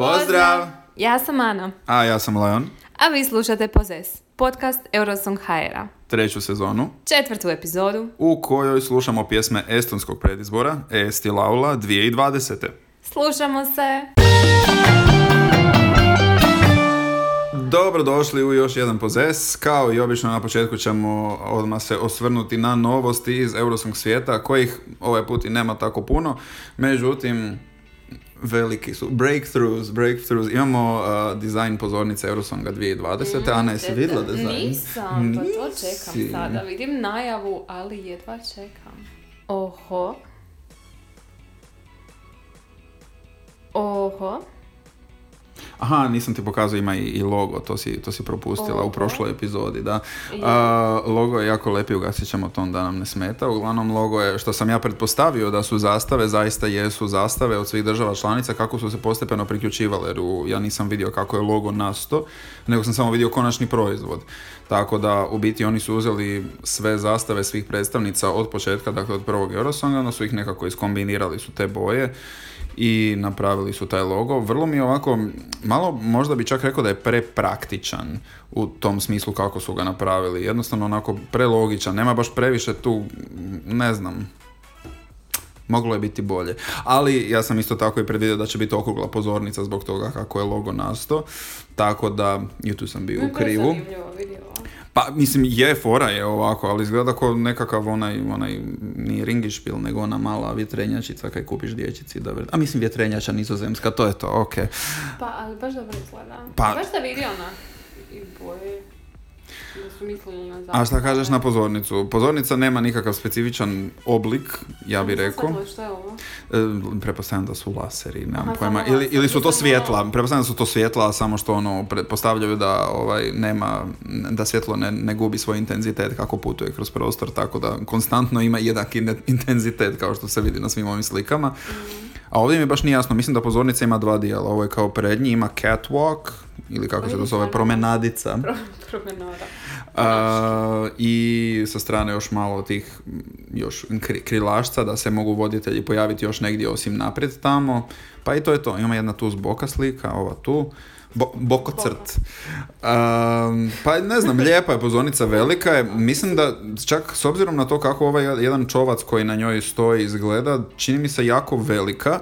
Pozdrav! Ja sam Ana, A ja sam Leon. a vi slušate Pozes, podcast Eurosong HR-a. Treću sezonu Četvrtu epizodu. u kojoj slušamo pjesme estonskog predizbora Esti Laula 2020. Slušamo se! Dobrodošli u još jedan pozes. Kao i obično na početku ćemo odmah se osvrnuti na novosti iz Eurosong svijeta, kojih ovaj put i nema tako puno. Međutim, veliki su. Breakthroughs, breakthroughs. Imamo uh, dizajn pozornice Eurosonga 2020. Ana, jesi vidjela dizajn? Nisam, pa to čekam sada. Vidim najavu, ali jedva čekam. Oho. Oho. Aha, nisam ti pokazao, ima i, i logo, to si, to si propustila Oho. u prošloj epizodi, da. A, logo je jako lepi, ugasit ćemo to da nam ne smeta. Uglavnom, logo je, što sam ja pretpostavio da su zastave, zaista jesu zastave od svih država članica, kako su se postepeno priključivale, jer u- ja nisam vidio kako je logo nasto, nego sam samo vidio konačni proizvod. Tako da, u biti, oni su uzeli sve zastave svih predstavnica od početka, dakle od prvog Eurosonga, onda su ih nekako iskombinirali su te boje i napravili su taj logo. Vrlo mi je ovako, malo možda bi čak rekao da je prepraktičan u tom smislu kako su ga napravili. Jednostavno onako prelogičan, nema baš previše tu, ne znam, moglo je biti bolje. Ali ja sam isto tako i predvidio da će biti okrugla pozornica zbog toga kako je logo nasto. Tako da, i tu sam bio u krivu. Pa, mislim, je, fora je ovako, ali izgleda kao nekakav onaj, onaj, nije ringišpil, nego ona mala vjetrenjačica kaj kupiš dječici da A mislim, vjetrenjača nizozemska, to je to, ok. Pa, ali baš dobro izgleda. Pa- Baš da vidi ona i boje. Da su mislili na A šta kažeš na pozornicu? Pozornica nema nikakav specifičan oblik, ja bih rekao. Što je ovo? E, Pretpostavljam da su laseri, nemam Aha, pojma. Ili, ili su to svjetla, pretpostavljam da su to svjetla, samo što ono, pretpostavljaju da ovaj, nema, da svjetlo ne, ne gubi svoj intenzitet kako putuje kroz prostor, tako da konstantno ima jednak intenzitet kao što se vidi na svim ovim slikama. A ovdje mi baš nije jasno, mislim da pozornica ima dva dijela, ovo je kao prednji, ima catwalk, ili kako se to zove, promenadica. Promenada. A, I sa strane još malo tih još kri- krilašca da se mogu voditelji pojaviti još negdje osim naprijed tamo. Pa i to je to. Ima jedna tu s boka slika, ova tu. Bo, bokocrt. Um, pa ne znam, lijepa je pozornica, velika je. Mislim da čak s obzirom na to kako ovaj jedan čovac koji na njoj stoji izgleda, čini mi se jako velika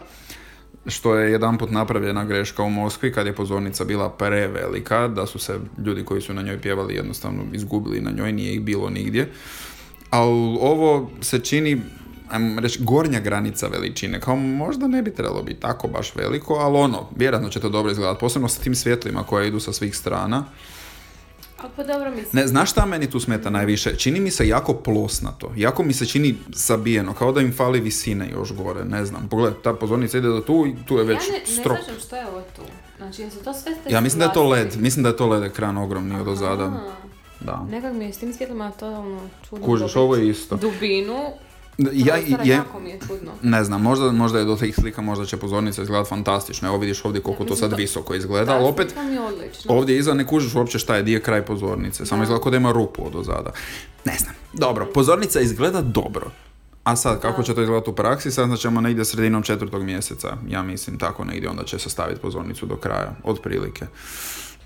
što je jedanput napravljena greška u Moskvi kad je pozornica bila prevelika, da su se ljudi koji su na njoj pjevali jednostavno izgubili na njoj, nije ih bilo nigdje. Ali ovo se čini, ajmo reći, gornja granica veličine, kao možda ne bi trebalo biti tako baš veliko, ali ono, vjerojatno će to dobro izgledati, posebno sa tim svjetlima koje idu sa svih strana. A pa dobro mislim. Ne, znaš šta meni tu smeta najviše? Čini mi se jako plosnato. Jako mi se čini sabijeno, kao da im fali visine još gore, ne znam. Pogledaj, ta pozornica ide do tu i tu je već ja ne, ne strop. značim što je ovo tu. Znači, jesu to sve Ja mislim da je to led, mislim da je to led ekran ogromni od ozada. Da. Nekak mi je s tim svjetlima to ono čudno. Kužiš, ovo je isto. Dubinu. Ja, je, jako mi je čudno. ne znam, možda, možda je do tih slika, možda će pozornica izgledati fantastično. Evo vidiš ovdje koliko to Mislim, sad to- visoko izgleda, ali opet ovdje iza ne kužiš uopće šta je, di je kraj pozornice. Samo Da. izgleda kao da ima rupu od ozada. Ne znam. Dobro, pozornica izgleda dobro. A sad, kako Da. će to izgledati u praksi, sad ćemo negdje sredinom četvrtog mjeseca. Ja mislim tako negdje, onda će se staviti pozornicu do kraja, otprilike.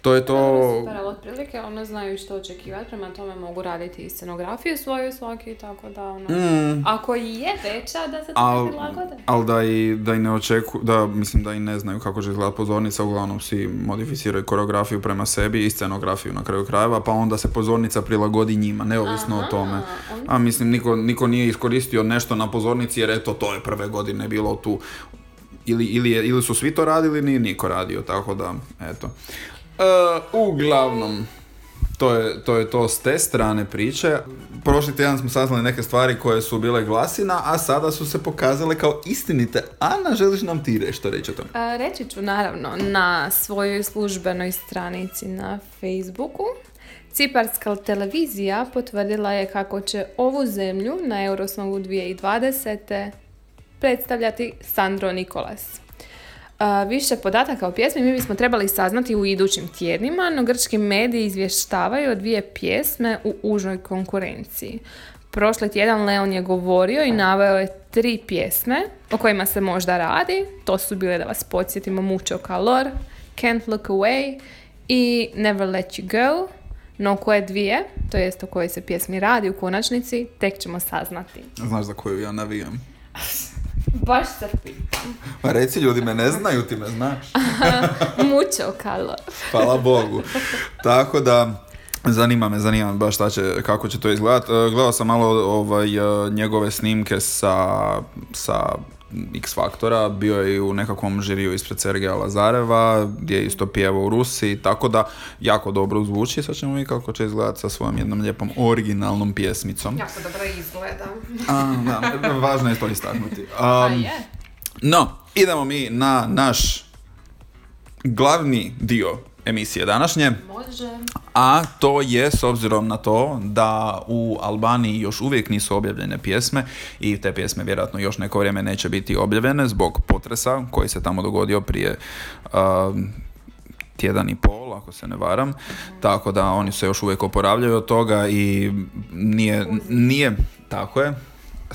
To je to... Super, ali otprilike one znaju što očekivati, prema tome mogu raditi i scenografiju svoju svaki, tako da ono... Mm, Ako i je veća, da se to prilagode. ali da i, da i ne očeku, da mislim da i ne znaju kako će izgledati pozornica, uglavnom svi modificiraju koreografiju prema sebi i scenografiju na kraju krajeva, pa onda se pozornica prilagodi njima, neovisno o tome. A mislim, niko, niko nije iskoristio nešto na pozornici jer eto, to je prve godine bilo tu. Ili, ili, je- ili su svi to radili, nije niko radio, tako da, eto. E, uglavnom, to je, to je to s te strane priče. Prošli tjedan smo saznali neke stvari koje su bile glasina, a sada su se pokazale kao istinite. Ana, želiš nam ti što reći o tome? A, reći ću naravno na svojoj službenoj stranici na Facebooku. Ciparska televizija potvrdila je kako će ovu zemlju na Eurosongu 2020. predstavljati Sandro Nikolas. Više podataka o pjesmi mi bismo trebali saznati u idućim tjednima, no grčki mediji izvještavaju o dvije pjesme u užoj konkurenciji. Prošli tjedan Leon je govorio i naveo je tri pjesme o kojima se možda radi. To su bile, da vas podsjetimo, Mucho Calor, Can't Look Away i Never Let You Go. No koje dvije, to jest o kojoj se pjesmi radi u konačnici, tek ćemo saznati. Znaš za koju ja navijam? Baš se pitam. Pa reci ljudi me ne znaju, ti me znaš. Mucho Calor. Hvala Bogu. Tako da, Zanima me, zanima me baš šta će, kako će to izgledati. E, gledao sam malo ovaj, e, njegove snimke sa, sa X Faktora, bio je i u nekakvom žiriju ispred Sergeja Lazareva, gdje je isto pjevao u Rusiji, tako da jako dobro zvuči, sad ćemo vidjeti kako će izgledati sa svojom jednom lijepom originalnom pjesmicom. Jako dobro izgleda. A, da, važno je to istaknuti. Um, no, idemo mi na naš glavni dio emisije današnje. Može. A to je s obzirom na to da u Albaniji još uvijek nisu objavljene pjesme i te pjesme vjerojatno još neko vrijeme neće biti objavljene zbog potresa koji se tamo dogodio prije tjedan i pol, ako se ne varam. Tako da oni se još uvijek oporavljaju od toga i nije, nije tako je,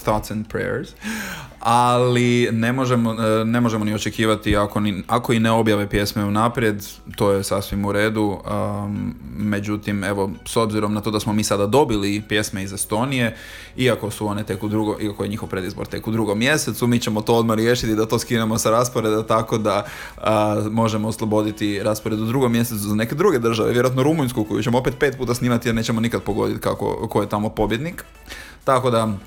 thoughts and prayers, ali ne možemo, e, ne možemo ni očekivati ako, ni, ako i ne objave pjesme unaprijed, to je sasvim u redu. međutim, evo, s obzirom na to da smo mi sada dobili pjesme iz Estonije, iako su one tek u drugo, iako je njihov predizbor tek u drugom mjesecu, mi ćemo to odmah riješiti da to skinemo sa rasporeda tako da možemo osloboditi raspored u drugom mjesecu za neke druge države, vjerojatno Rumunjsku koju ćemo opet pet puta snimati jer nećemo nikad pogoditi kako, ko je tamo pobjednik. Tako da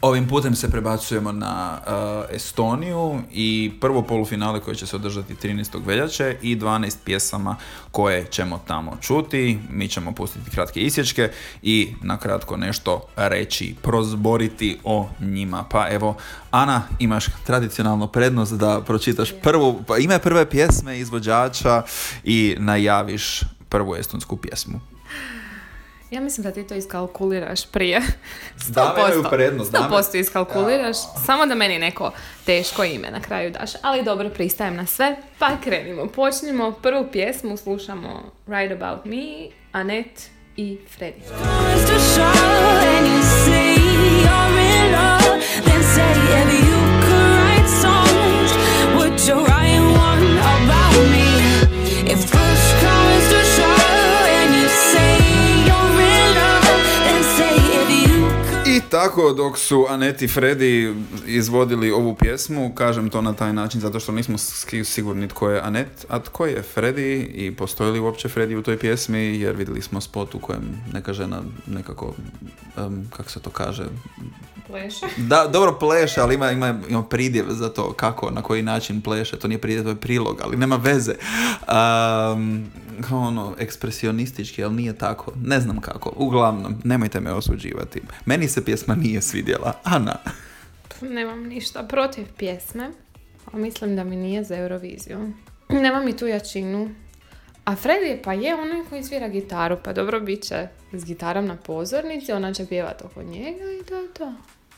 Ovim putem se prebacujemo na uh, Estoniju i prvo polufinale koje će se održati 13. veljače i 12 pjesama koje ćemo tamo čuti. Mi ćemo pustiti kratke isječke i na kratko nešto reći, prozboriti o njima. Pa evo, Ana, imaš tradicionalno prednost da pročitaš prvu, pa ime prve pjesme izvođača i najaviš prvu estonsku pjesmu. Ja mislim da ti to iskalkuliraš prije. 100%. Dame prednost. 100% iskalkuliraš. Samo da meni neko teško ime na kraju daš. Ali dobro, pristajem na sve. Pa krenimo. Počnimo. Prvu pjesmu slušamo Right About Me, Annette i Freddy. Tako dok su Aneti i Freddy izvodili ovu pjesmu, kažem to na taj način zato što nismo sigurni tko je Anet, a tko je Freddy i postoji li uopće Freddy u toj pjesmi jer vidjeli smo spot u kojem neka žena nekako, um, kako se to kaže, Pleše? Da, dobro pleše, ali ima, ima, ima pridjev za to kako, na koji način pleše. To nije pridjev, to je prilog, ali nema veze. Um, ono, ekspresionistički, ali nije tako. Ne znam kako. Uglavnom, nemojte me osuđivati. Meni se pjesma nije svidjela. Ana? Nemam ništa protiv pjesme, ali mislim da mi nije za Euroviziju. Nema mi tu jačinu. A Freddy pa je onaj koji svira gitaru, pa dobro bit će s gitarom na pozornici, ona će pjevati oko njega i to je to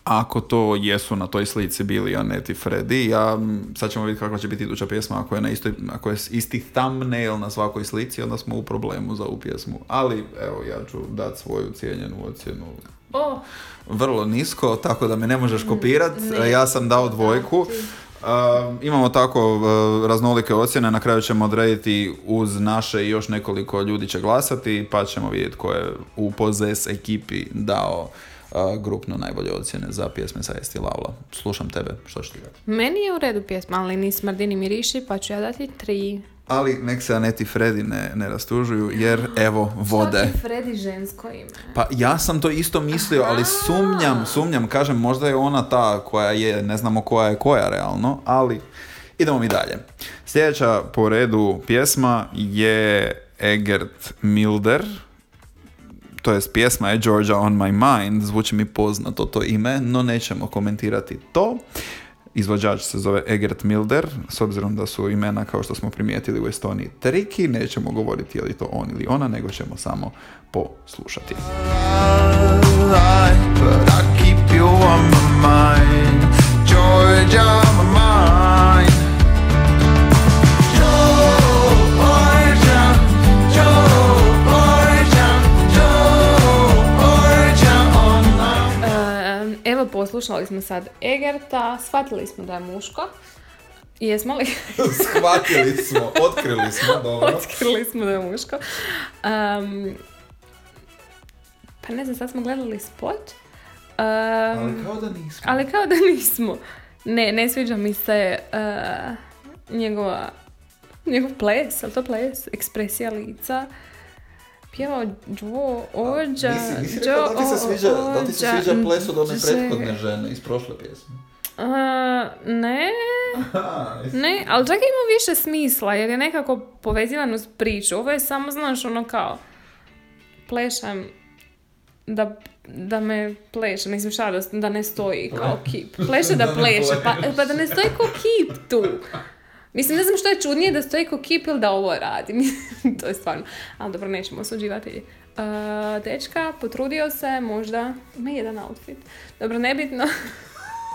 ako to jesu na toj slici bili Anet i Freddy, ja, sad ćemo vidjeti kakva će biti iduća pjesma, ako je, na istoj, ako je isti thumbnail na svakoj slici, onda smo u problemu za ovu pjesmu. Ali, evo, ja ću dati svoju cijenjenu ocjenu. Oh. Vrlo nisko, tako da me ne možeš kopirat. Ja sam dao dvojku. Uh, imamo tako uh, raznolike ocjene, na kraju ćemo odrediti uz naše i još nekoliko ljudi će glasati, pa ćemo vidjeti ko je u pozes ekipi dao grupno najbolje ocjene za pjesme sa Esti Lavla. Slušam tebe, što ćeš ti Meni je u redu pjesma, ali ni smrdini miriši, pa ću ja dati tri. Ali nek se Aneti Fredi ne, ne rastužuju, jer evo vode. Što Fredi žensko ime? Pa ja sam to isto mislio, ali sumnjam, sumnjam, kažem, možda je ona ta koja je, ne znamo koja je koja realno, ali idemo mi dalje. Sljedeća po redu pjesma je Egert Milder, to jest pjesma je Georgia on my mind, zvuči mi poznato to ime, no nećemo komentirati to. Izvođač se zove Egert Milder, s obzirom da su imena, kao što smo primijetili u Estoniji, triki, nećemo govoriti je li to on ili ona, nego ćemo samo poslušati. Georgia, slušali smo sad Egerta, shvatili smo da je muško. Jesmo li? Shvatili smo, otkrili smo, dobro. Otkrili smo da je muško. Um, pa ne znam, sad smo gledali spot. Um, Ali kao da nismo. ali kao da nismo. Ne, ne sviđa mi se uh, njegova, njegov ples, ali to ples, ekspresija lica. Pjevao Joe Ođa. Nisi, nisi rekao da ti se sviđa, da ti se sviđa ples od one prethodne žene iz prošle pjesme. Uh, ne, ne, ali čak ima više smisla jer je nekako povezivan uz priču. Ovo je samo, znaš, ono kao plešam da, da me pleše, mislim šta, da, da ne stoji kao kip. Pleše da pleše, pa, pa da ne stoji kao kip tu. Mislim, ne znam što je čudnije da stoji kao kip ili da ovo radi. To je stvarno. Ali dobro, nećemo osuđivati. Uh, dečka, potrudio se, možda ima jedan outfit. Dobro, nebitno.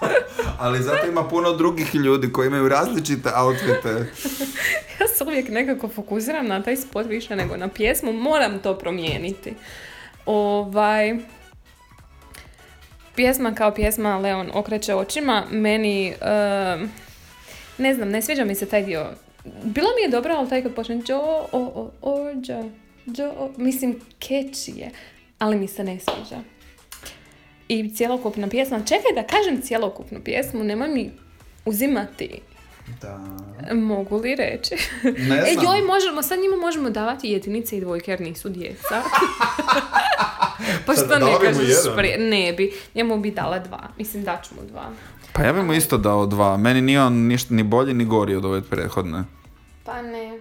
Ali zato ima puno drugih ljudi koji imaju različite outfite. Ja se uvijek nekako fokusiram na taj spot više nego na pjesmu. Moram to promijeniti. Ovaj... Pjesma kao pjesma Leon okreće očima. Meni... em, ne znam, ne sviđa mi se taj dio. Bilo mi je dobro, ali taj kad počne Jo, o, o, ođa, Jo, o", mislim, catchy je. Ali mi se ne sviđa. I cjelokupna pjesma, čekaj da kažem cjelokupnu pjesmu, nemoj mi uzimati Da. Mogu li reći? Ne E, znam. joj, možemo, sad njima možemo davati jedinice i dvojke jer nisu djeca. pa Sad što ne kažeš jedan. Ne bi, njemu bi dala dva. Mislim, daću mu dva. Pa ja bi mu isto dao dva. Meni nije on ništa ni bolji ni gori od ove prethodne. Pa ne.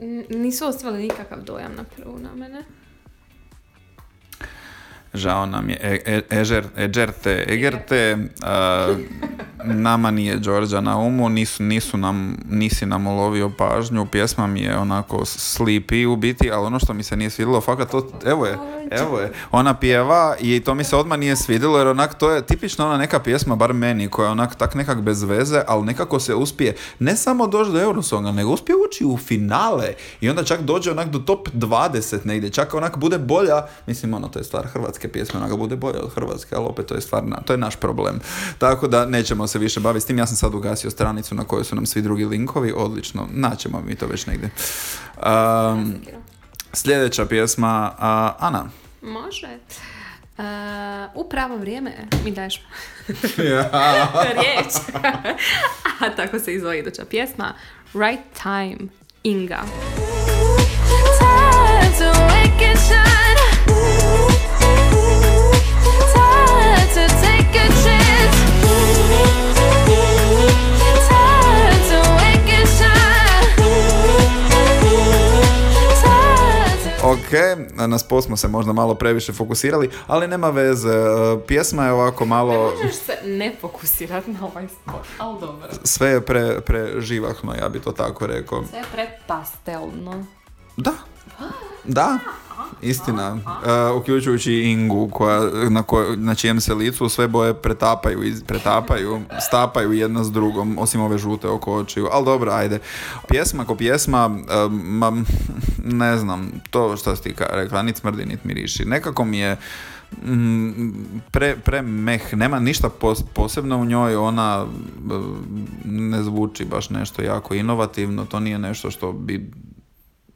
N- nisu ostavili nikakav dojam na prvu na mene. Žao nam je. E, e, Ežer, Egerte, a, nama nije Đorđa na umu, nisu, nisu nam, nisi nam ulovio pažnju, pjesma mi je onako sleepy u biti, ali ono što mi se nije svidjelo, fakat to, evo je, evo je, ona pjeva i to mi se odmah nije svidjelo, jer onak to je tipično ona neka pjesma, bar meni, koja je onak tak nekak bez veze, ali nekako se uspije ne samo doći do Eurosonga, nego uspije ući u finale i onda čak dođe onak do top 20 negdje, čak onak bude bolja, mislim ono, to je stvar hrvatske pjesme, onak bude bolja od hrvatske, ali opet to je stvar, na- to je naš problem. Tako da nećemo se više baviti s tim, ja sam sad ugasio stranicu na kojoj su nam svi drugi linkovi, odlično, naćemo mi to već negdje. Um, sljedeća pjesma, a, Ana. Može. Uh, u pravo vrijeme mi daješ riječ. A tako se izvoji iduća pjesma. Right Time, Inga. Time to wake and shine. Ok, na spot smo se možda malo previše fokusirali, ali nema veze. e, Pjesma je ovako malo, Možeš se ne fokusirati na ovaj spot, ali dobro. sve je pre, preživahno, ja bi to tako rekao. Sve je prepastelno. Da. Da, istina. E, uključujući Ingu, koja, na, koj- na čijem se licu sve boje pretapaju, iz- pretapaju, stapaju jedna s drugom, osim ove žute oko očiju. Ali dobro, ajde. Pjesma ko pjesma, e, ma, ne znam, to što ti rekla, nit smrdi, nit miriši. Nekako mi je mm, pre, pre meh, nema ništa pos- posebno u njoj, ona e, ne zvuči baš nešto jako inovativno, to nije nešto što bi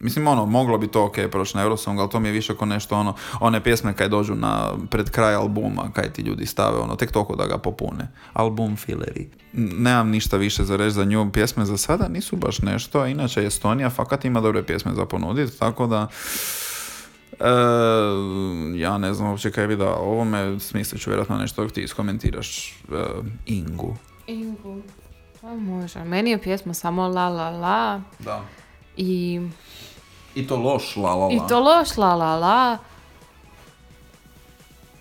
Mislim, ono, moglo bi to ok proći na Eurosong, ali to mi je više kao nešto ono, one pjesme kaj dođu na, pred kraj albuma, kaj ti ljudi stave, ono, tek toliko da ga popune. Album fileri. Nemam ništa više za reći za nju, pjesme za sada nisu baš nešto, a inače Estonija fakat ima dobre pjesme za ponuditi, tako da... E, ja ne znam uopće kaj bi da ovome smislit ću vjerojatno nešto ti iskomentiraš e, Ingu. Ingu. Pa može. Meni je pjesma samo la la la Da. i, I to loš, la la la. i to loš la la la.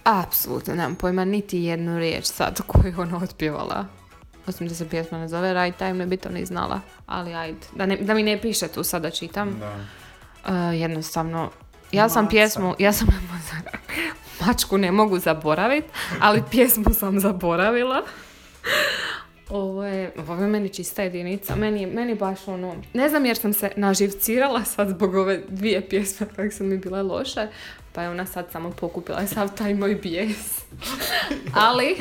Apsolutno nemam pojma niti jednu riječ sad koju je ona otpjevala. Osim da se pjesma ne zove Right Time, ne bi to ni znala. Ali ajde, da, ne, da mi ne piše tu sad da čitam. Da. E, jednostavno, ja sam pjesmu, ja sam mačku ne mogu zaboraviti, ali pjesmu sam zaboravila. Ovo je, ovo je meni čista jedinica, meni, meni baš ono, ne znam jer sam se naživcirala sad zbog ove dvije pjesme kako su mi bile loše, pa je ona sad samo pokupila sav taj moj bijes. Ali,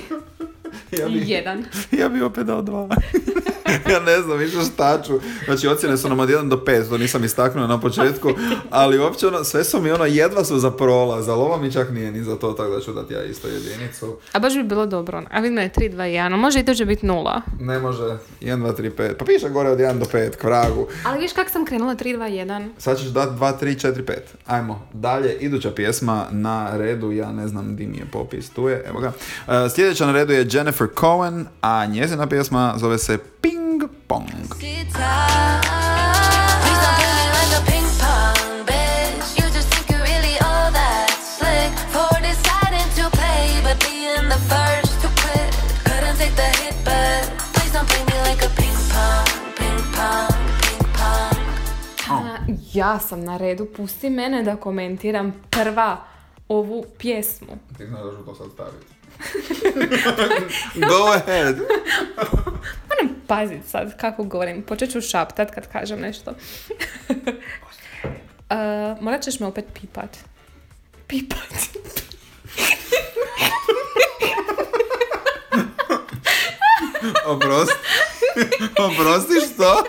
Ja bi, Jedan. ja bi opet dao dva. ja ne znam više šta ću. Znači, ocjene su nam od 1 do 5, to nisam istaknuo na početku, ali uopće ono, sve su mi ono, jedva su za prolaz, ali ova mi čak nije ni za to, tako da ću dati ja isto jedinicu. A baš bi bilo dobro. A vidim da je 3, 2, 1. Može i to će biti nula. Ne može, 1, 2, 3, 5. Pa piše gore od 1 do 5, k vragu. Ali viš kako sam krenula 3, 2, 1. Sad ćeš dati 2, 3, 4, 5. Ajmo, dalje, iduća pjesma na redu, ja ne znam di mi je popis, tu je, evo ga. E, sljedeća na redu je Jennifer Cohen, a njezina pjesma zove se Ping Ping pong, bitch. You just think you're really all that slick for deciding to play, but being the first to quit. Couldn't take the hit, but please don't play me like a ping pong, ping pong, ping pong. Ja sam na redu. Pusti mene da komentiram prva ovu pjesmu. Ti znaš da ću to sad staviti. Go ahead. Moram pazit sad kako govorim. Počet ću šaptat kad kažem nešto. uh, morat ćeš me opet pipat. Pipat. Oprosti. Oprosti što?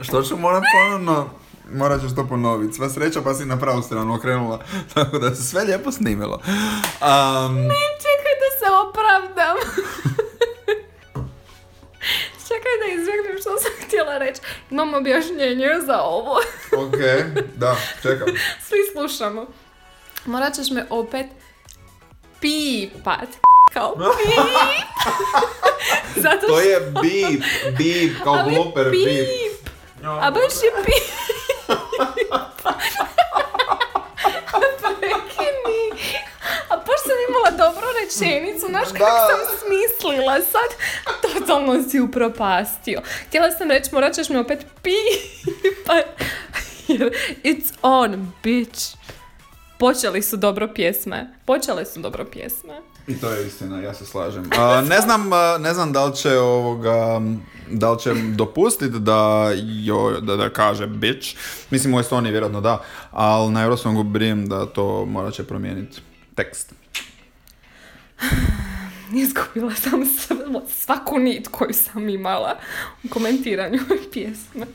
Što ću morat ponovno? Morat ćeš to ponoviti. Sva sreća pa si na pravu stranu okrenula. Tako da se sve lijepo snimilo. Um, Čekaj da se opravdam. Čekaj da izbjegnem što sam htjela reći. Imam objašnjenje za ovo. ok, da, čekam. Svi slušamo. Morat ćeš me opet pipat. Kao pip. Zato To je bip, bip, kao ali blooper, bip. A baš je pip. Prekini. A baš sam imala dobru rečenicu, znaš kako sam smislila sad, totalno si upropastio. Htjela sam reći, morat ćeš me opet pipat. Jer it's on, bitch. Počeli su dobro pjesme. Počele su dobro pjesme. I to je istina, ja se slažem. A, ne, znam, ne znam da li će ovoga, da li će dopustiti da, jo, da, da kaže bitch. Mislim u Estoniji vjerojatno da, ali na Eurosongu brijem da to morat će promijeniti tekst. Izgubila sam sv- svaku nit koju sam imala u komentiranju pjesme.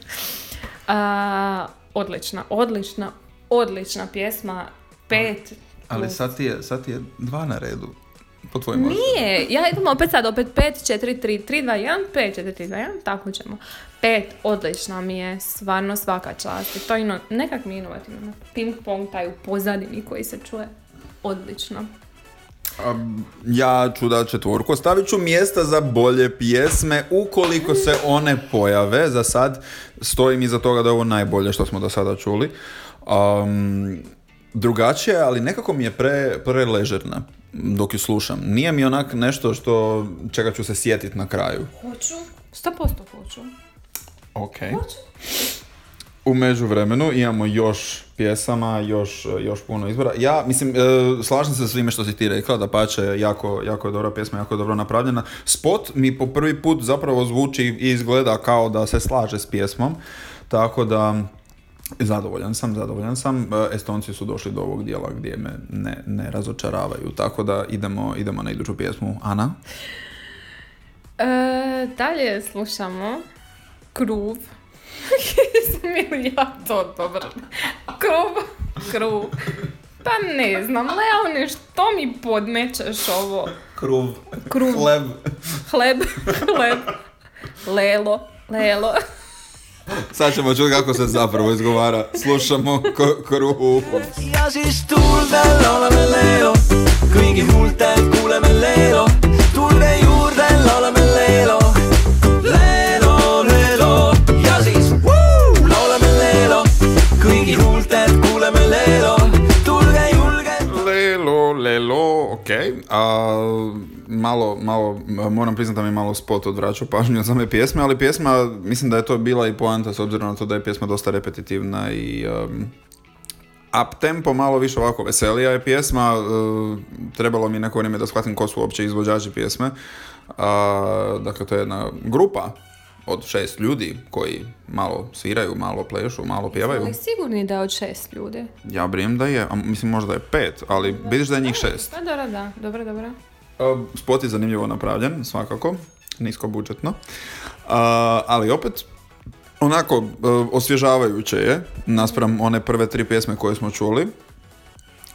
A, odlična, odlična, odlična pjesma. Pet. Ali sad ti je, sad ti je dva na redu. Po tvojim Nije, ja idem opet sad, opet 5, 4, 3, 3, 2, 1, 5, 4, 3, 2, 1, tako ćemo. 5, odlična mi je, stvarno svaka čast. I to je ino, nekak mi je inovativno. Ping pong taj u pozadini koji se čuje. Odlično. Ja ću dati četvorku. Ostavit ću mjesta za bolje pjesme ukoliko se one pojave. Za sad stojim iza toga da je ovo najbolje što smo do sada čuli. Um, drugačije, ali nekako mi je pre, preležerna dok ju slušam. Nije mi onak nešto što čega ću se sjetiti na kraju. Hoću? 100% hoću. Ok. U međuvremenu imamo još pjesama, još, još puno izbora. Ja, mislim, e, slažem se sa svime što si ti rekla, da pače, jako, jako je dobra pjesma, jako je dobro napravljena. Spot mi po prvi put zapravo zvuči i izgleda kao da se slaže s pjesmom, tako da zadovoljan sam, zadovoljan sam. E, Estonci su došli do ovog dijela gdje me ne, ne razočaravaju, tako da idemo, idemo na iduću pjesmu. Ana? E, dalje slušamo Kruv. Jesam ja to dobro? Kruv, kruv. Pa ne znam, Leone, što mi podmećeš ovo? Kruv. Kruv. Hleb. Hleb, hleb, lelo, lelo. Sad ćemo čuti kako se zapravo izgovara. Slušamo kruv. ja siis tuldel oleme leelo, kuigi huultelt kuuleme leelo, tulge juurde laulame malo, malo, moram priznati da mi malo spot odvraćao pažnju od same pjesme, ali pjesma, mislim da je to bila i poanta s obzirom na to da je pjesma dosta repetitivna i um, up tempo, malo više ovako veselija je pjesma. uh, trebalo mi neko vrijeme da shvatim ko su uopće izvođači pjesme. A, dakle, to je jedna grupa od šest ljudi koji malo sviraju, malo plešu, malo pjevaju. Ali sigurni da je od šest ljudi. Ja brijem da je, a mislim možda je pet, ali vidiš da je njih šest. Pa dobro, da. Dobro, dobro. Uh, Spot je zanimljivo napravljen, svakako, nisko budžetno. Uh, ali opet, onako, uh, osvježavajuće je, naspram one prve tri pjesme koje smo čuli.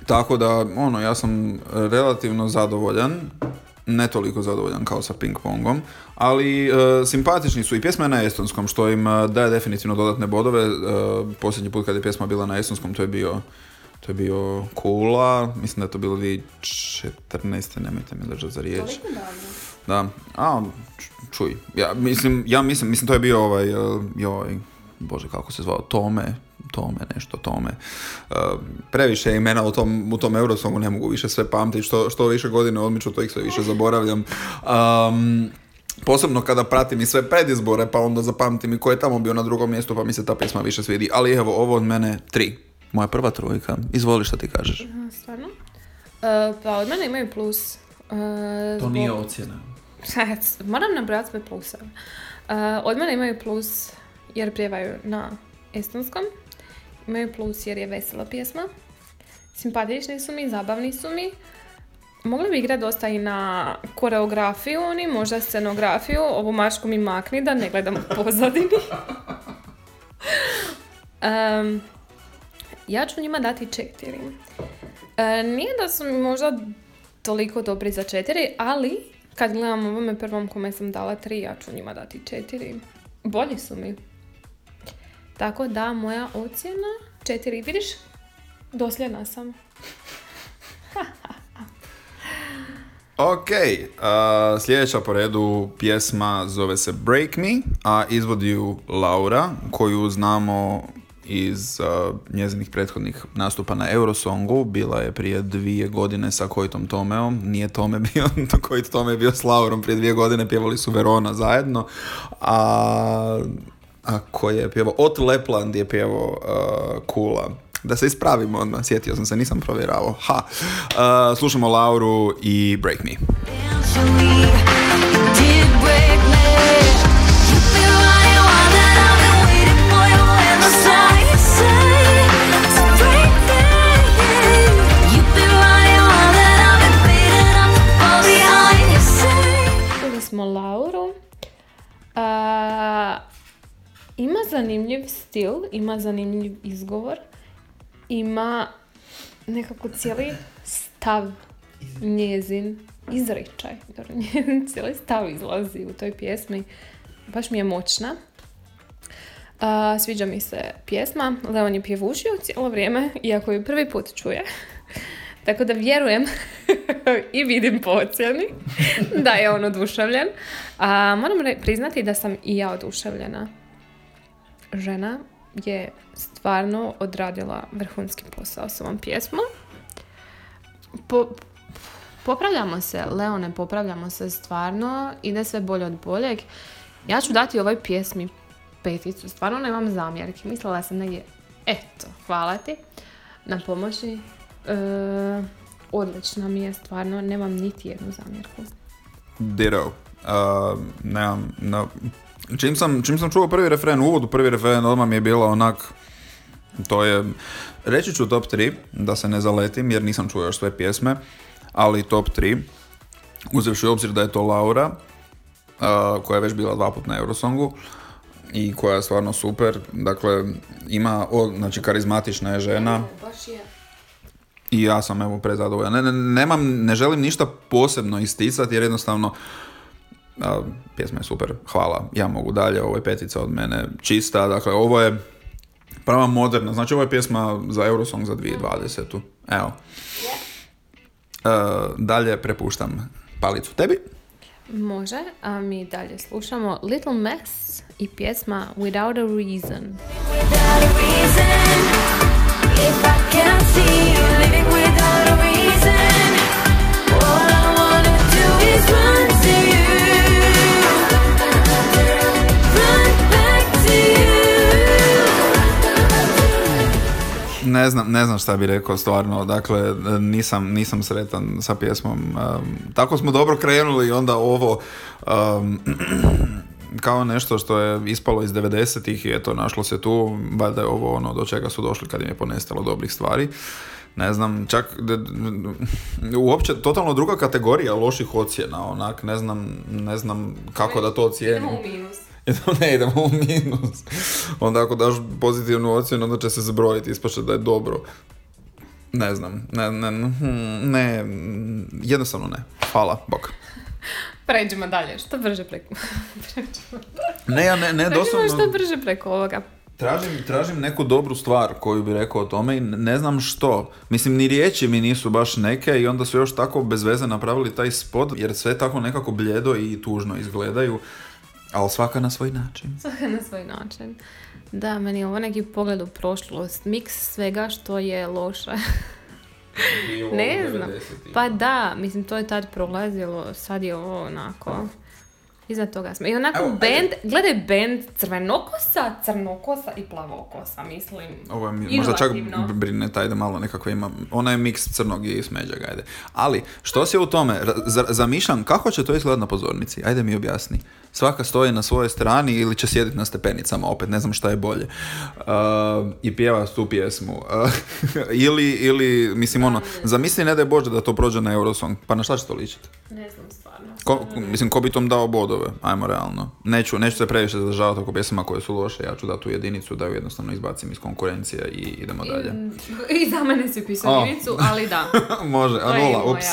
Tako da, ono, ja sam relativno zadovoljan, ne toliko zadovoljan kao sa ping pongom, ali e, simpatični su i pjesma je na estonskom, što im e, daje definitivno dodatne bodove. E, posljednji put kad je pjesma bila na estonskom, to je bio to je bio Kula, mislim da je to bilo 2014. nemojte me držati za riječ. Da, a, č- čuj, ja mislim, ja mislim, mislim to je bio ovaj, uh, joj, bože kako se zvao, Tome, Tome, nešto Tome. Uh, previše imena u tom, u tom Eurosongu, ne mogu više sve pamtiti, što, što više godine odmiču, to ih sve više zaboravljam. Um, Posebno kada pratim i sve predizbore, pa onda zapamtim i ko je tamo bio na drugom mjestu, pa mi se ta pjesma više svidi. Ali evo, ovo od mene tri. Moja prva trojka. Izvoli što ti kažeš. Stvarno? E, pa od mene imaju plus. E, zbog- ocjena. Moram nabrojati sve pluseve. E, od mene imaju plus jer pjevaju na estonskom. Imaju plus jer je vesela pjesma. Simpatični su mi, zabavni su mi. Mogli bi igrati dosta i na koreografiju oni, možda scenografiju. Ovu mašku mi makni da ne gledam u pozadini. Em, ja ću njima dati četiri. E, nije da su mi možda toliko dobri za četiri, ali kad gledam ovome prvom kome sam dala tri, ja ću njima dati četiri. Bolji su mi. Tako da, moja ocjena, četiri. Vidiš, dosljedna sam. Ok, a, sljedeća po redu pjesma zove se Break Me, a izvodi ju Laura, koju znamo iz a, njezinih prethodnih nastupa na Eurosongu. Bila je prije dvije godine sa Kojitom Tomeom, nije Tome bio, Kojit Tome je bio s Laurom prije dvije godine, pjevali su Verona zajedno, a, a ko je pjevao, Ot Lepland je pjevao a, Kula. Da se ispravimo odmah, sjetio sam se, nisam provjeravao. Ha. A, slušamo Lauru i Break Me. Zanimljiv stil, ima zanimljiv izgovor, ima nekako cijeli stav njezin izričaj. Njezin cijeli stav izlazi u toj pjesmi. Baš mi je moćna. A, sviđa mi se pjesma. Leon je pjevušio cijelo vrijeme, iako ju prvi put čuje. Tako da vjerujem i vidim po ocjeni da je on oduševljen. A moram priznati da sam i ja oduševljena. Žena je stvarno odradila vrhunski posao s ovom pjesmom. Po, popravljamo se, Leone, popravljamo se stvarno, ide sve bolje od boljeg. Ja ću dati ovoj pjesmi peticu, stvarno nemam zamjerki. Mislila sam negdje, eto, hvala ti na pomoći. E, odlična mi je, stvarno, nemam niti jednu zamjerku. Ditto. Uh, nemam, no. Čim, sam, čim sam čuo prvi refren, uvod u prvi refren, odmah mi je bilo onak, to je, reći ću top 3, da se ne zaletim, jer nisam čuo još sve pjesme, ali top 3, uzevši obzir da je to Laura, uh, koja je već bila dva put na Eurosongu, i koja je stvarno super, dakle, ima, o, znači, karizmatična je žena, Baš je. i ja sam evo prezadovoljan. Ne, ne, nemam, ne želim ništa posebno isticati jer jednostavno a, pjesma je super, hvala, ja mogu dalje, ovo je petica od mene čista, dakle ovo je prava moderna, znači ovo je pjesma za Eurosong za 2020. Evo. E, dalje prepuštam palicu tebi. Može, a mi dalje slušamo Little Mess i pjesma Without a Reason. without a reason. If I can't see you living without a reason, all I wanna do is run Ne znam, ne znam šta bi rekao stvarno, dakle nisam, nisam sretan sa pjesmom. Um, tako smo dobro krenuli i onda ovo um, kao nešto što je ispalo iz 90-ih i eto, našlo se tu, valjda je ovo ono do čega su došli kad im je ponestalo dobrih stvari. Ne znam, čak uopće totalno druga kategorija loših ocjena, onak, ne znam, ne znam kako da to ocijenim. Idemo, ne idemo u minus. Onda ako daš pozitivnu ocjenu, onda će se zbrojiti, ispaše da je dobro. Ne znam, ne, ne, hm, ne, jednostavno ne. Hvala, bok. Pređimo dalje, što brže preko... Pređimo. Ne, ja ne, ne, doslovno... što brže preko ovoga. Tražim, tražim neku dobru stvar koju bi rekao o tome i ne znam što. Mislim, ni riječi mi nisu baš neke i onda su još tako bez veze napravili taj spot, jer sve tako nekako bljedo i tužno izgledaju, ali svaka na svoj način. Svaka na svoj način. Da, meni je ovo neki pogled u prošlost. Miks svega što je loše. ne znam. Pa da, mislim, to je tad prolazilo, sad je ovo onako... Iznad toga smo. I onako Evo, ajde. band, gledaj band crvenokosa, crnokosa i plavokosa, mislim. Ovo je mi- možda čak brine taj da malo nekako ima, ona je miks crnog i smeđega, ajde. Ali, što si u tome, Ra- za- zamišljam kako će to izgledati na pozornici, ajde mi objasni. Svaka stoji na svojoj strani ili će sjediti na stepenicama, opet ne znam šta je bolje. Uh, I pjeva tu pjesmu. Uh, ili, ili, mislim ono, zamisli ne daj Bože da to prođe na Eurosong, pa na šta će to ličiti? Ko, mislim, ko bi tom dao bodove? Ajmo realno. Neću, neću se previše zadržavati oko pjesama koje su loše, ja ću dati tu jedinicu da ju jednostavno izbacim iz konkurencije i idemo dalje. I za mene si upisao jedinicu, ali da. Može, a i nula, ups.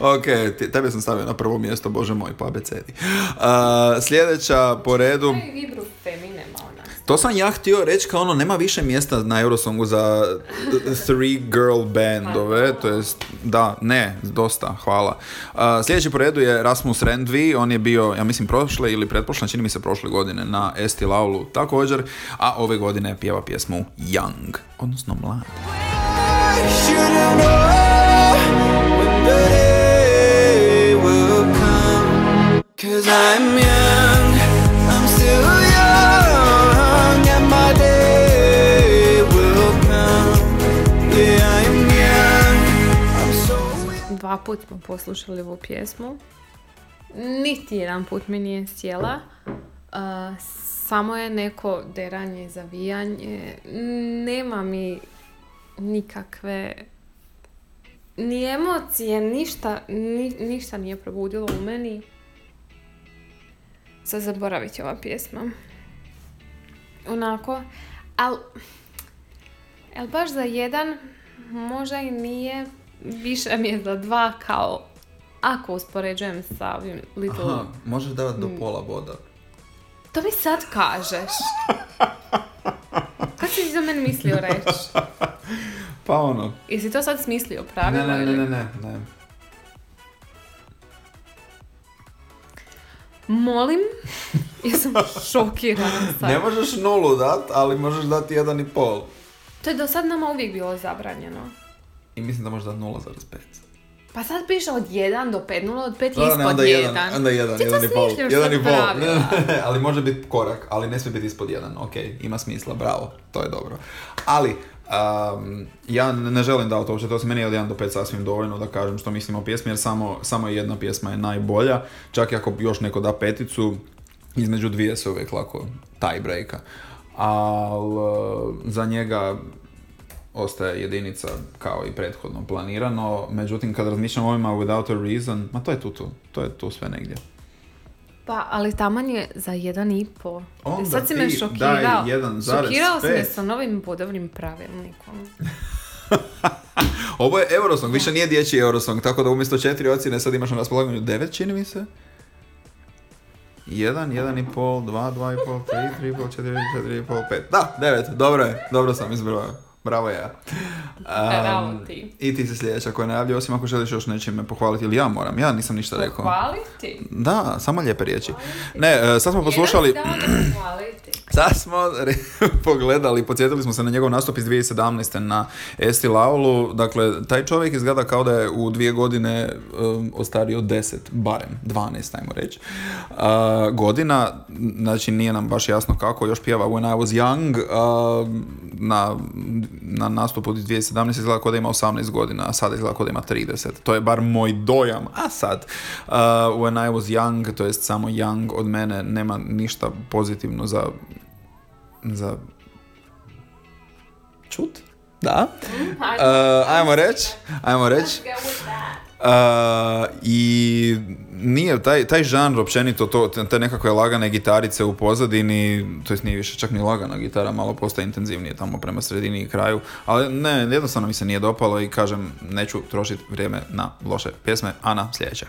ok, tebe sam stavio na prvo mjesto, bože moj, po abecedi. Uh, sljedeća po redu, ona. To sam ja htio reći kao ono, nema više mjesta na Eurosongu za three girl bandove, to jest, da, ne, dosta, hvala. Uh, sljedeći po redu je Rasmus Rendvi, on je bio, ja mislim, prošle ili pretprošle, čini mi se prošle godine na Esti Laulu također, a ove godine pjeva pjesmu Young, odnosno Mlad. Cause I'm young, Dva put smo poslušali ovu pjesmu. Niti jedan put mi nije sjela. Uh, samo je neko deranje, zavijanje. Nema mi nikakve ni emocije, ništa, ni- ništa nije probudilo u meni. Sad zaboravit ova pjesma. Onako, ali Jel baš za jedan možda i nije, više mi je za dva kao ako uspoređujem sa ovim Little... Aha, možeš davati do pola boda. To mi sad kažeš. Kako si za mene mislio reći? Pa ono, Jesi to sad smislio ne, pravilo? ne, ne, ili- ne, ne, ne. Molim? Jesam šokirana sad. Ne možeš nulu dat, ali možeš dati jedan i pol. To je do sad nama uvijek bilo zabranjeno. I mislim da možeš dati 0,5. Pa sad piše od 1 do 5, 0 od 5 je ispod onda 1. jedan, onda jedan, Ti to jedan i pol. smišljaš Jedan sad i pol. Ne, pravila. ne, ne, ali može biti korak, ali ne smije biti ispod jedan. Ok, ima smisla, bravo, to je dobro. Ali, um, ja ne želim da to uopće, to se meni je od 1 do 5 sasvim dovoljno da kažem što mislim o pjesmi, jer samo, samo jedna pjesma je najbolja. Čak i ako još neko da peticu, između dvije se uvijek lako tiebreaka. Ali za njega ostaje jedinica kao i prethodno planirano. Međutim, kad razmišljam o ovima without a reason, ma to je tu tu. To je tu sve negdje. Pa, ali taman je za jedan i po. Onda Sad si me šokirao. 1,5. Šokirao si me sa novim bodovnim pravilnikom. Ovo je Eurosong, više nije dječji Eurosong, tako da umjesto četiri ocjene sad imaš na raspolaganju devet, čini mi se. Jedan, jedan i pol, dva, dva i pol, tri, tri i pol, četiri, četiri i pol, pet. Da, devet, dobro je, dobro sam izbrojao. Bravo ja. Um, ti. I ti se sljedeća koja najavlja, osim ako želiš još nečime pohvaliti, ili ja moram, ja nisam ništa rekao. Pohvaliti? Da, samo lijepe riječi. Ne, e, sad smo poslušali, pohvaliti. Sad smo re- pogledali, podsjetili smo se na njegov nastup iz 2017. na Esti Laulu. Dakle, taj čovjek izgleda kao da je u dvije godine um, ostario 10, barem 12, ajmo reći. Uh, godina, znači nije nam baš jasno kako, još pjeva When I Was Young, uh, na, na nastupu iz 2017 izgleda kao da ima 18 godina, a sad izgleda kao da ima 30. To je bar moj dojam. A sad, uh, When I Was Young, to jest samo Young od mene, nema ništa pozitivno za za čut? Da. Uh, ajmo reći, ajmo reći. I nije, taj, taj žanr općenito, to, te nekakve lagane gitarice u pozadini, to jest nije više čak ni lagana gitara, malo postaje intenzivnije tamo prema sredini i kraju, ali ne, jednostavno mi se nije dopalo i kažem, neću trošiti vrijeme na loše pjesme. Ana, sljedeća.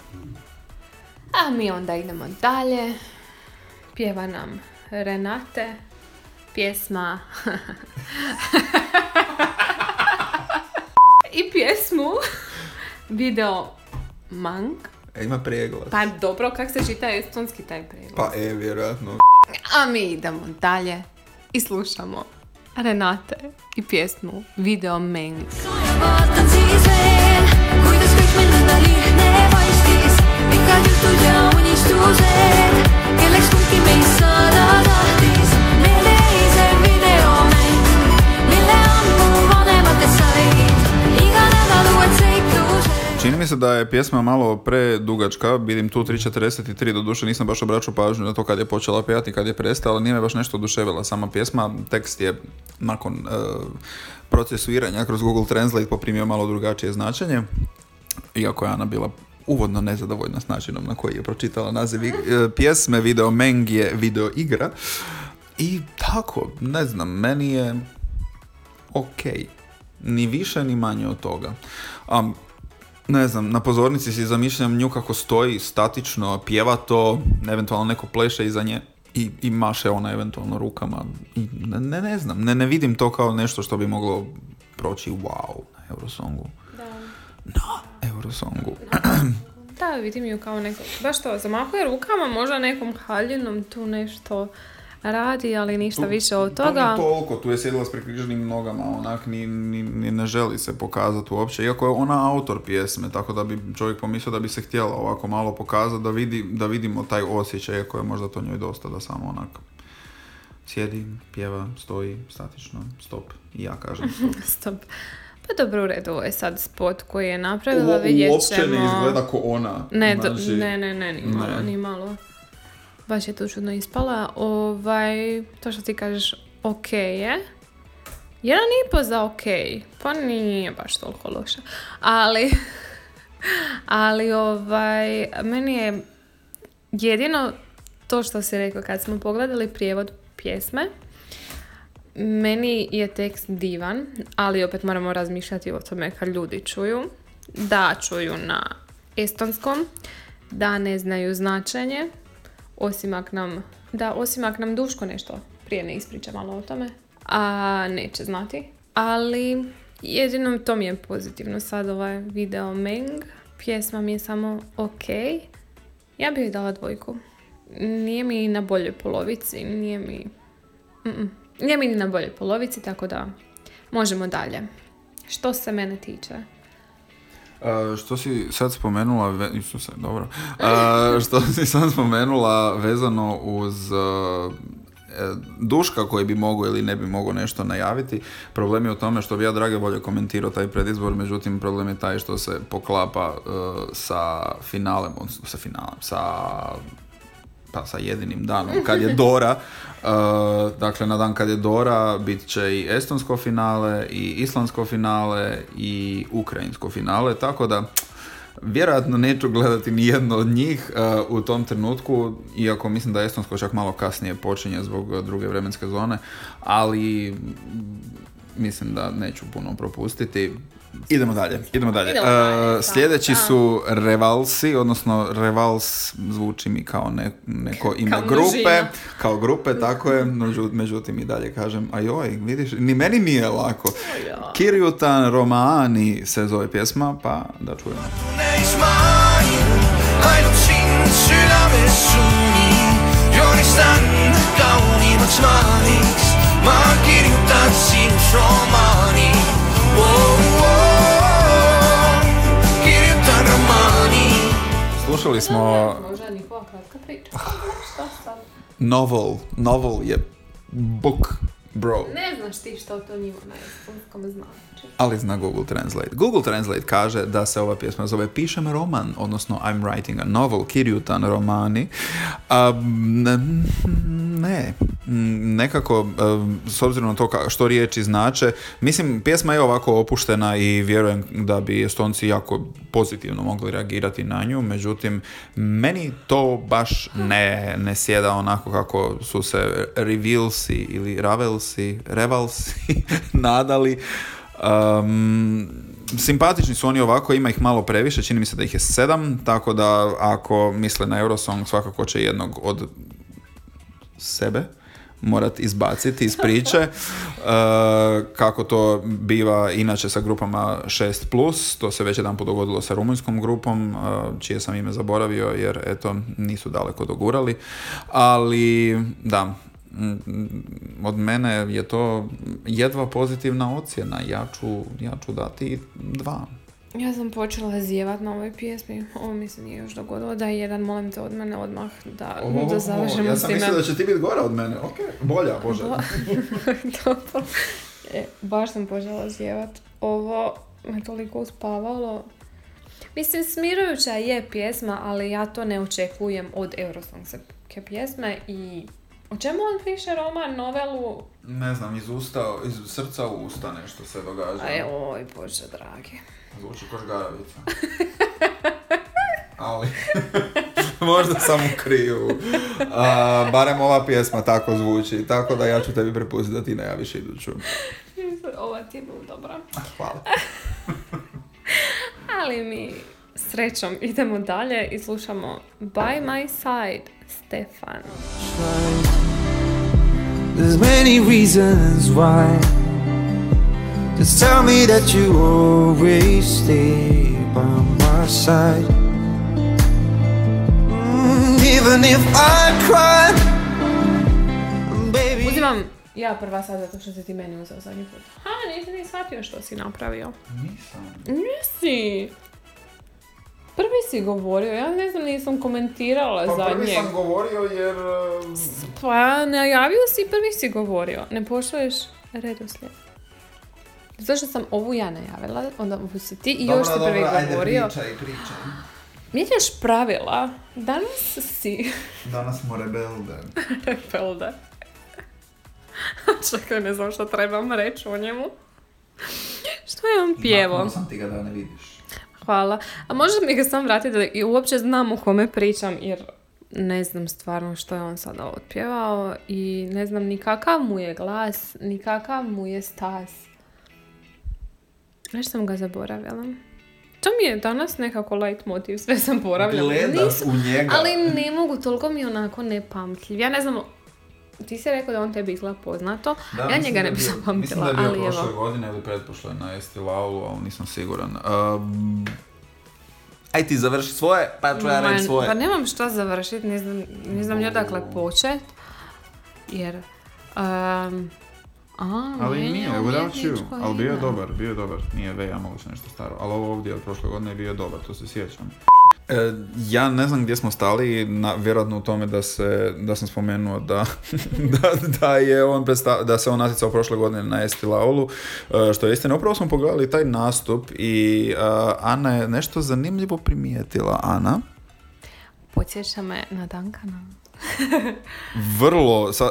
A mi onda idemo dalje. Pjeva nam Renate. Pjesma... I pjesmu video Mang. E, ima prijeglas. Pa dobro, kak se čita estonski taj preglas? Pa e, vjerojatno. A mi idemo dalje i slušamo Renate i pjesmu Video Meng. Se da je pjesma malo predugačka, vidim tu 3.43, doduše nisam baš obraćao pažnju na to kad je počela pjevati, kad je prestala, nije me baš nešto oduševila sama pjesma, tekst je nakon e, procesuiranja kroz Google Translate poprimio malo drugačije značenje, iako je Ana bila uvodno nezadovoljna s načinom na koji je pročitala naziv e, pjesme, video Meng je video igra i tako, ne znam, meni je ok. Ni više ni manje od toga. A, ne znam, na pozornici si zamišljam nju kako stoji statično, pjeva to, eventualno neko pleše iza nje i, i maše ona eventualno rukama. I ne, ne, ne znam, ne, ne vidim to kao nešto što bi moglo proći wow na Eurosongu. Na Eurosongu. Da, vidim ju kao neko, baš to, zamahuje rukama, možda nekom haljinom tu nešto radi, ali ništa više od To toga. toliko, tu je sjedila s prekriženim nogama, onak ni, ni, ni ne želi se pokazati uopće, iako je ona autor pjesme, tako da bi čovjek pomislio da bi se htjela ovako malo pokazati, da, vidi, da vidimo taj osjećaj, iako je možda to njoj dosta da samo onak sjedi, pjeva, stoji, statično, stop, i ja kažem stop. Stop. Pa dobro, u redu, ovo je sad spot koji je napravila, vidjet uopće ćemo. ne izgleda ko ona. Ne, do- znači, ne, ne, ne, ni malo, ne. ni malo. Baš je to čudno ispala. Ovaj, to što ti kažeš, ok je. Jedan i po za ok. Pa nije baš toliko loša. Ali, ali ovaj, meni je jedino to što si rekao kad smo pogledali prijevod pjesme, meni je tekst divan, ali opet moramo razmišljati o tome kad ljudi čuju. Da čuju na estonskom, da ne znaju značenje, osim ak nam, da osim ak nam Duško nešto prije ne ispriča malo o tome, a neće znati. Ali jedino to mi je pozitivno sad ovaj video Meng, pjesma mi je samo ok. Ja bih dala dvojku. Nije mi na boljoj polovici, nije mi... Nije mi ni na boljoj polovici, tako da možemo dalje. Što se mene tiče. Što si sad spomenula, ve... Isuse, dobro. A, što si sad spomenula vezano uz a, e, Duška koji bi mogao ili ne bi mogao nešto najaviti. Problem je u tome što bi ja drage volje komentirao taj predizbor, međutim problem je taj što se poklapa e, sa finalem, sa finalem, sa pa sa jedinim danom kad je Dora uh, dakle na dan kad je Dora bit će i estonsko finale i islandsko finale i ukrajinsko finale tako da vjerojatno neću gledati ni jedno od njih uh, u tom trenutku iako mislim da estonsko čak malo kasnije počinje zbog druge vremenske zone ali mislim da neću puno propustiti Idemo dalje, idemo dalje. Idemo dalje, Uh, sljedeći da. su Revalsi, odnosno Revals zvuči mi kao ne- neko ime Kao grupe, množina. kao grupe, tako je, među- međutim i dalje kažem, a joj, vidiš, ni meni nije lako. Kirjutan Romani se zove pjesma, pa da čujemo. maailma Romani oh, Slušali smo Možda njihova kratka priča. Šta sad? novel. Novel je book, bro. Ne znaš ti što to njima na estonskom znači. Ali zna Google Translate. Google Translate kaže da se ova pjesma zove Pišem roman, odnosno I'm writing a novel, Kirjutan romani. A, ne, ne. Nekako, um, s obzirom na to ka- što riječi znače, mislim, pjesma je ovako opuštena i vjerujem da bi Estonci jako pozitivno mogli reagirati na nju, međutim, meni to baš ne, ne sjeda onako kako su se Revealsi ili Ravelsi, Revalsi nadali. Um, simpatični su oni ovako, ima ih malo previše, čini mi se da ih je sedam, tako da ako misle na Eurosong svakako će jednog od sebe morat izbaciti iz priče. E, kako to biva inače sa grupama 6+, to se već jedan dogodilo sa rumunjskom grupom, e, čije sam ime zaboravio jer eto nisu daleko dogurali, ali da, od mene je to jedva pozitivna ocjena, ja ću, ja ću dati dva. Ja sam počela zijevat na ovoj pjesmi. Ovo mi se nije još dogodilo. Da jedan molim te od mene odmah da, da završimo s time. će ti biti gora od mene, ok, bolja, bože. Dobro. E, baš sam počela zjevat. Ovo me toliko uspavalo. Mislim, smirujuća je pjesma, ali ja to ne očekujem od Eurosongske pjesme i... O čemu on piše roman, novelu? Ne znam, iz usta, iz srca u usta nešto se događa. Aj, oj, bože dragi. Zvuči ko žgaravica. Ali, možda sam u krivu. A, barem ova pjesma tako zvuči, tako da ja ću tebi prepustiti da ti najaviš iduću. Ova ti je bila dobra. Hvala. Ali mi srećom idemo dalje i slušamo By My Side, Stefan. There's many reasons why. Just tell me that you always stay by my side. Mm, even if I cry, baby. Uzimam ja prva sad zato što si ti meni uzeo zadnji put. Ha, nisi ni shvatio što si napravio. Nisam. Nisi. Prvi si govorio, ja ne znam, nisam komentirala Pa prvi zadnje. sam govorio jer... Pa, najavio si i prvi si govorio. Ne poštuješ redoslijed. Zašto sam ovu ja najavila, onda ovu si ti i još si prvi govorio. pričaj, pričaj. Mijenjaš pravila. Danas si Danas smo rebelde. rebelde. Čekaj, ne znam što trebam reći o njemu. Što je on pjevo? sam ti ga da ne vidiš. Hvala. A možda mi ga sam vratiti da i uopće znam o kome pričam, jer ne znam stvarno što je on sada otpjevao i ne znam ni kakav mu je glas, ni kakav mu je stas. Nešto sam ga zaboravila. To mi je danas nekako light motiv, sve sam poravljala. Nisam- u njega. ali ne mogu, toliko mi je onako nepamtljiv. Ja ne znam, ti si rekao da on tebi izgleda poznato, ja njega ne bi zapamtila, ali evo. godine ili pretprošle na Esti Laulu, ali nisam siguran. Um, aj ti završi svoje, pa ću ja reći svoje. Pa nemam što završiti, ne znam, ne znam ni odakle počet. Jer... Um, a, Ali mijenja nije, without you. Ali bio je dobar, bio je dobar. Nije Veja, moguće nešto staro. Ali ovo ovdje od prošle godine je bio dobar, to se sjećam. E, ja ne znam gdje smo stali, na, vjerojatno u tome da, se, da sam spomenuo da, da, da, je on predstav, da se on natjecao prošle godine na Esti Laulu, e, što je istina. Upravo smo pogledali taj nastup i e, Ana je nešto zanimljivo primijetila. Ana? Podsjeća me na Dankana. Vrlo, sa,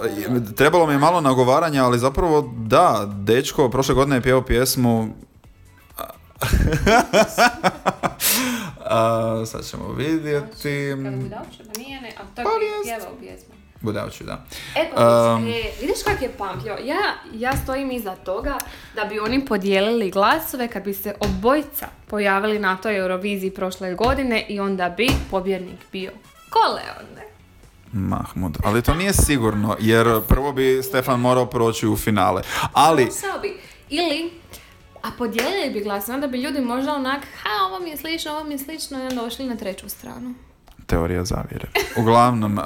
trebalo mi je malo nagovaranja, ali zapravo da, dečko prošle godine je pjevao pjesmu A, sad ćemo vidjeti. Kad Budavču, da nije ne, a to Pa je pjevao pjesmu. Da. Eto, Um, e, vidiš kak je pamtljivo. Ja, ja stojim iza toga da bi oni podijelili glasove kad bi se obojca pojavili na toj Euroviziji prošle godine i onda bi pobjednik bio Koleon. ne? Mahmud, ali to nije sigurno, jer prvo bi Stefan morao proći u finale. Ali, Sao bi. Ili, a podijelili bi glasove, onda bi ljudi možda onak, ha, ovo mi je slično, ovo mi je slično, i onda došli na treću stranu. teorija zavjere. Uglavnom, e,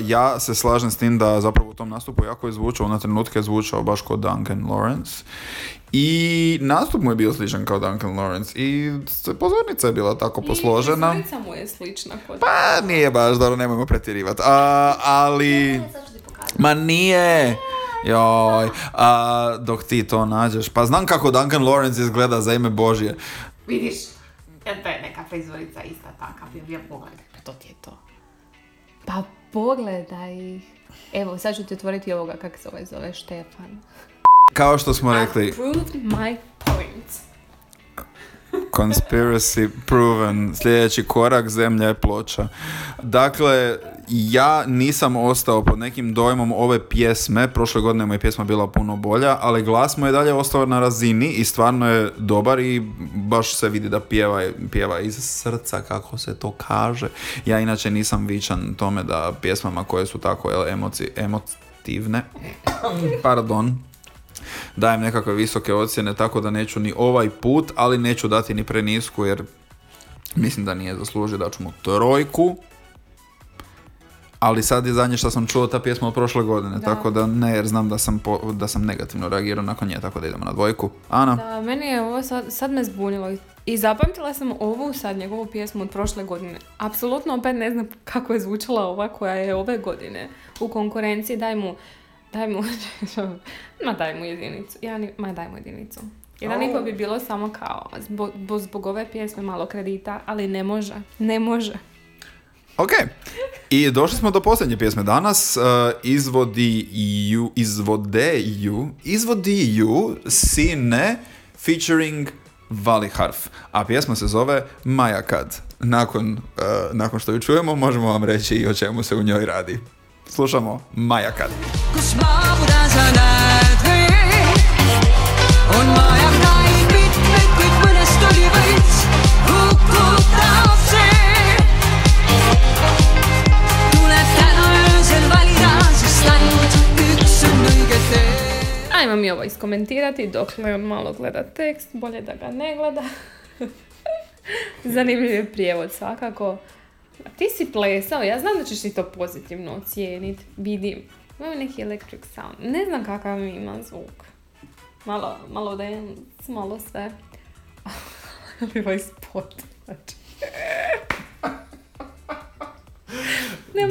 ja se slažem s tim da zapravo u tom nastupu jako je zvučao, na trenutke je zvučao baš kao Duncan Lawrence. I nastup mu je bio sličan kao Duncan Lawrence i pozornica je bila tako posložena. I slica mu je slična kod... Pa nije baš, dobro, nemojmo pretjerivati. A, ali... Ma nije! Joj, a, dok ti to nađeš. Pa znam kako Duncan Lawrence izgleda za ime Božje. Vidiš, to je neka frizurica ista takav, ja, ja pogledaj, pa to ti je to. Pa pogledaj. Evo, sad ću ti otvoriti ovoga, kako se ovaj zove, Štefan. Kao što smo rekli, I proved my point. conspiracy proven, sljedeći korak, zemlja je ploča. Dakle, ja nisam ostao pod nekim dojmom ove pjesme, prošle godine mu je pjesma bila puno bolja, ali glas mu je dalje ostao na razini i stvarno je dobar i baš se vidi da pjeva, pjeva iz srca, kako se to kaže. Ja inače nisam vičan tome da pjesmama koje su tako jel, emoci, emotivne, pardon, dajem nekakve visoke ocjene, tako da neću ni ovaj put, ali neću dati ni prenisku jer mislim da nije zaslužio, da ću mu trojku. Ali sad je zadnje što sam čuo ta pjesma od prošle godine, tako da ne, jer znam da sam, po- da sam negativno reagirao nakon nje, tako da idemo na dvojku. Ana? Da, meni je ovo sad, sad me zbunilo i- zapamtila sam ovu sad njegovu pjesmu od prošle godine. Apsolutno opet ne znam kako je zvučala ova koja je ove godine u konkurenciji. Daj mu, daj mu, ma daj mu jedinicu. Ja ni, ma daj mu jedinicu. Jedan pol bi bilo samo kao zbog, bo- zbog ove pjesme malo kredita, ali ne može, ne može. Ok. I došli smo do posljednje pjesme danas. Uh, izvodi ju, izvode ju, izvodi ju Sine featuring Vali Harf. A pjesma se zove Majakad. Nakon, uh, nakon što ju čujemo, možemo vam reći i o čemu se u njoj radi. Slušamo Majakad. kus Mi ovo iskomentirati dok Leon malo gleda tekst, bolje da ga ne gleda. Zanimljiv je prijevod svakako. A Ti si plesao, ja znam da ćeš ti to pozitivno ocijeniti. Vidim. Ima neki electric sound. Ne znam kakav ima zvuk. Malo, malo dance, malo sve. Ali ovaj spot. Znači. Ne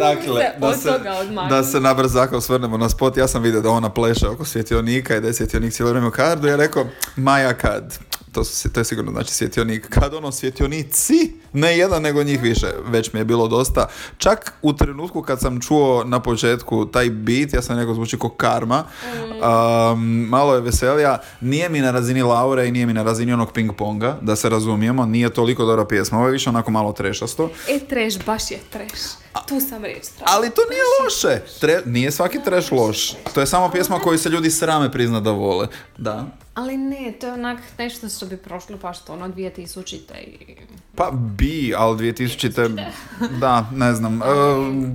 mogu se od toga odmaknuti. da se na brzaka osvrnemo na spot, ja sam vidio da ona pleše oko svjetionika i da je svjetionik cijelo vrijeme u kardu ja rekao, Maja kad? To, su, to je sigurno znači svjetionik. Kad ono svjetionici, ne jedan nego njih više, već mi je bilo dosta. Čak u trenutku kad sam čuo na početku taj beat, ja sam rekao zvuči ko karma, um, malo je veselija, nije mi na razini Laure i nije mi na razini onog ping ponga, da se razumijemo, nije toliko dobra pjesma, ovo je više onako malo trešasto. E, trash, baš je trash. Tu sam riječ strana. Ali to nije loše. Tre, nije svaki trash loš. To je samo pjesma koju se ljudi srame prizna da vole. Da. Ali ne, to je onak nešto što bi prošlo pa što ono 2000 i... Pa bi, ali 2000. Da, ne znam. Ehm,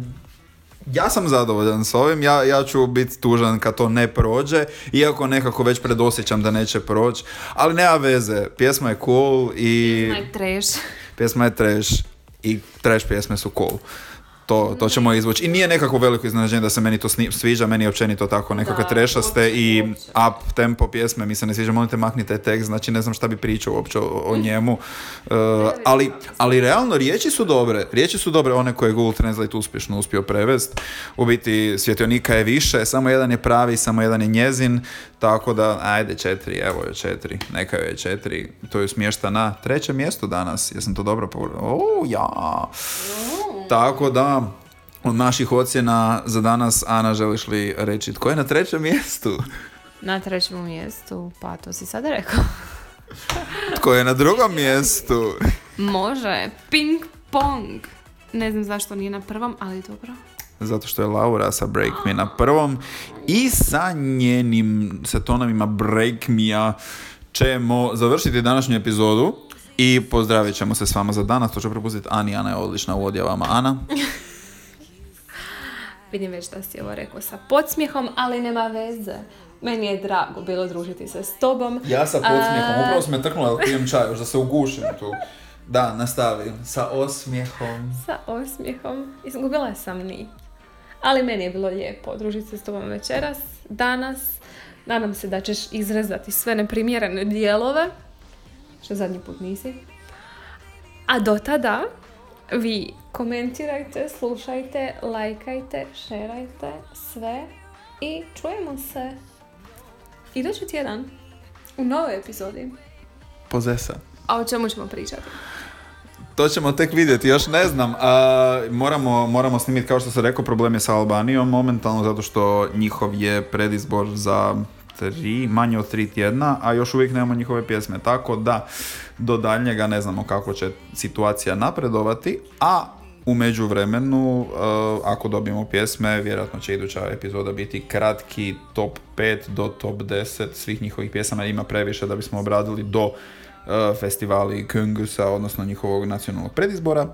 ja sam zadovoljan s ovim, ja, ja ću biti tužan kad to ne prođe, iako nekako već predosjećam da neće proći, ali nema veze, pjesma je cool i Naj trash. pjesma je trash i trash pjesme su cool. To, to ćemo izvući. I nije nekako veliko iznenađenje da se meni to sviđa, meni je općenito tako nekakve Da, trešaste i up tempo pjesme mi se ne sviđa, molite maknite tekst, znači ne znam šta bi pričao uopće o, o njemu. Uh, ali, ali realno riječi su dobre, riječi su dobre, one koje je Google Translate uspješno uspio prevest. U biti svjetionika je više, samo jedan je pravi, samo jedan je njezin, tako da ajde četiri, evo je četiri, neka je četiri, to je smješta na trećem mjestu danas, jesam to dobro pogledao? O, ja. Tako da, od naših ocjena za danas, Ana, želiš li reći tko je na trećem mjestu? Na trećem mjestu, pa to si sada rekao. Tko je na drugom mjestu? Može, ping pong. Ne znam zašto nije na prvom, ali dobro. Zato što je Laura sa Break Me na prvom i sa njenim sa tonovima Break Me ćemo završiti današnju epizodu i pozdravit ćemo se s vama za danas. To ću prepustiti Ani, Ana je odlična u odjavama. Ana? Vidim već da si ovo rekao sa podsmijehom, ali nema veze. Meni je drago bilo družiti se s tobom. Ja sa podsmijehom, upravo sam me trknula da pijem čaj, još da se ugušim tu. Da, nastavi. Sa osmijehom. Sa osmijehom. Izgubila sam ni. Ali meni je bilo lijepo družiti se s tobom večeras, danas. Nadam se da ćeš izrezati sve neprimjerene dijelove. Što zadnji put nisi. A do tada vi komentirajte, slušajte, lajkajte, šerajte sve i čujemo se idući tjedan u novoj epizodi. Pozesa. A o čemu ćemo pričati? To ćemo tek vidjeti, još ne znam. A, moramo, moramo snimiti, kao što sam rekao, problem je sa Albanijom momentalno, zato što njihov je predizbor za tri, manje od tri tjedna, a još uvijek nemamo njihove pjesme. Tako da, do daljnjega ne znamo kako će situacija napredovati, a u međuvremenu, e, ako dobijemo pjesme, vjerojatno će iduća epizoda biti kratki top 5 do top 10 svih njihovih pjesama, ima previše da bismo obradili do festivali Kungusa, odnosno njihovog nacionalnog predizbora.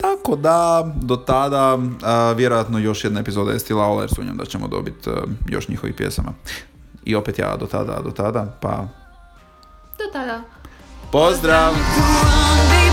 Tako da, do tada, a, vjerojatno još jedna epizoda je stila Ola, jer sumnjam da ćemo dobiti još njihovih pjesama. I opet ja do tada, do tada, pa Do tada. pozdrav! Baby,